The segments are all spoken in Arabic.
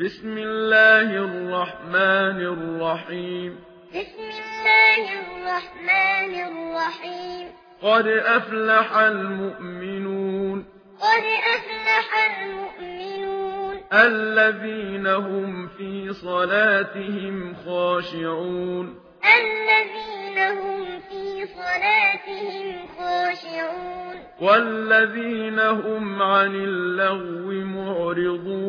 بسم الله الرحمن الرحيم بسم الله الرحمن الرحيم قد أفلح المؤمنون قد أفلح المؤمنون الذين هم في صلاتهم خاشعون الذين هم في صلاتهم خاشعون والذين هم عن اللغو معرضون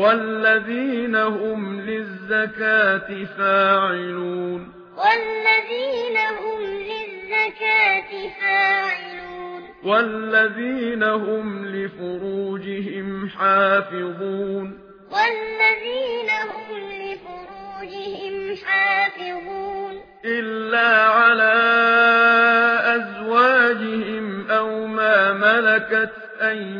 والذين هم للزكاة فاعلون والذين هم للزكاة فاعلون والذين هم لفروجهم حافظون والذين هم لفروجهم حافظون إلا على أزواجهم أو ما ملكت أيمانهم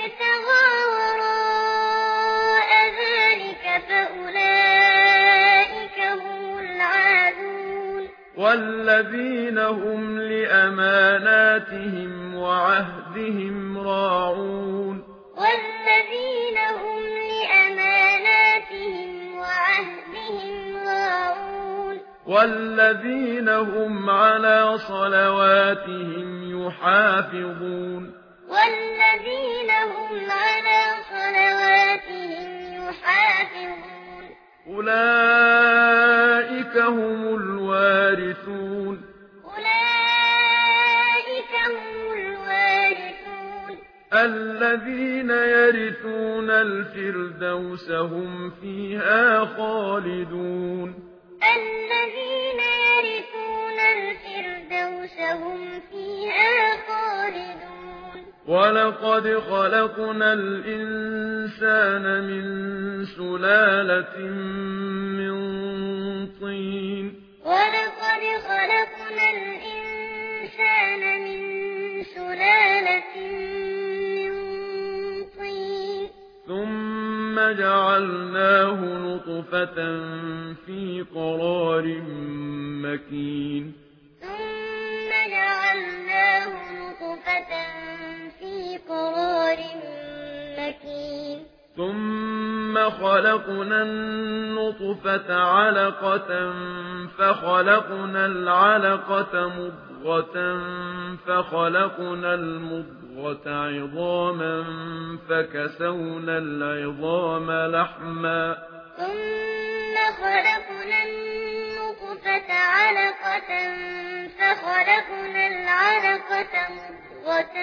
والذين هم لأماناتهم وعهدهم راعون. والذين هم لأماناتهم وعهدهم راعون. والذين هم على صلواتهم يحافظون. والذين هم على صلواتهم الذين يرثون الفردوس هم فيها خالدون. الذين يرثون الفردوس هم فيها خالدون. ولقد خلقنا الإنسان من سلالة من طين. ولقد خلقنا فجعلناه نطفة في قرار مكين. ثم جعلناه نطفة في قرار مكين. ثم خلقنا النطفة علقة فخلقنا العلقة مضغة مضغة فخلقنا المضغة عظاما فكسونا العظام لحما ثم خلقنا النقفة علقة فخلقنا العلقة مضغة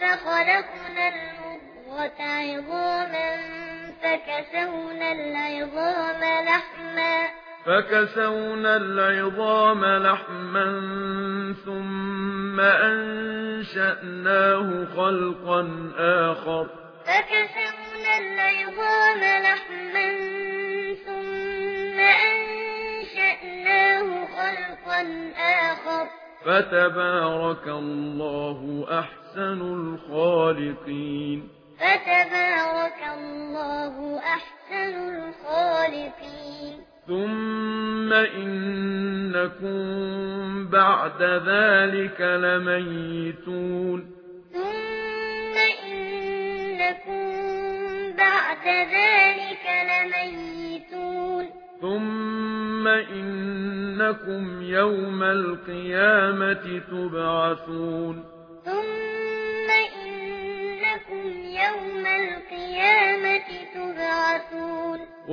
فخلقنا المضغة عظاما فكسونا العظام لحما فكسونا العظام لحما ثم أنشأناه خلقا آخر. فكسونا العظام لحما ثم أنشأناه خلقا آخر. فتبارك الله أحسن الخالقين. فتبارك الله أحسن الخالقين. ثُمَّ إِنَّكُمْ بَعْدَ ذَلِكَ لَمَيِّتُونَ ثُمَّ إِنَّكُمْ بَعْدَ ذَلِكَ لَمَيِّتُونَ ثُمَّ إِنَّكُمْ يَوْمَ الْقِيَامَةِ تُبْعَثُونَ ثُمَّ